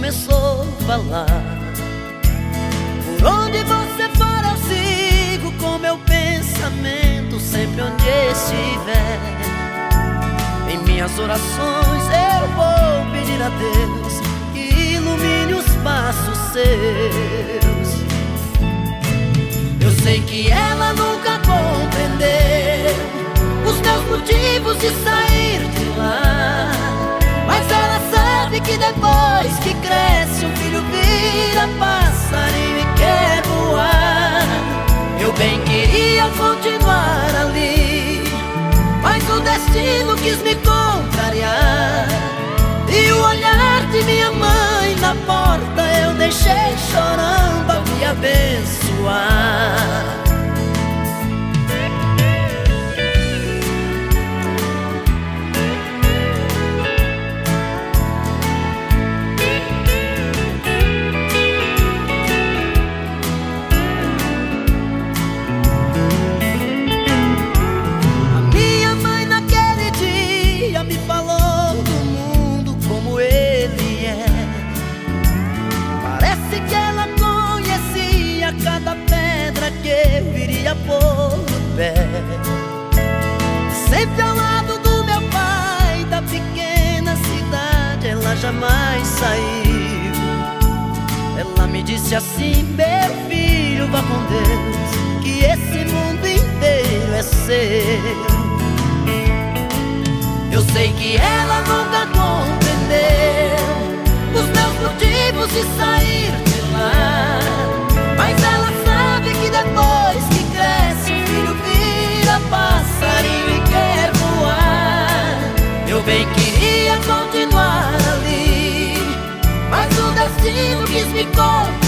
vou falar. Por onde você for, eu sigo com meu pensamento, sempre onde estiver. Em minhas orações eu vou pedir a Deus que ilumine os passos seus. Eu sei que ela nunca compreendeu os meus motivos de sair que depois que cresce, um filho vira passarinho e quer voar. Eu bem queria continuar ali, mas o destino quis me contrariar. E o olhar de minha mãe na porta eu deixei chorando a me abençoar. Pé. Sempre ao lado do meu pai Da pequena cidade Ela jamais saiu. Ela me disse assim Meu filho, vá com Deus Que esse mundo inteiro é seu. Eu sei que ela nunca compreendeu Os meus motivos de sair destino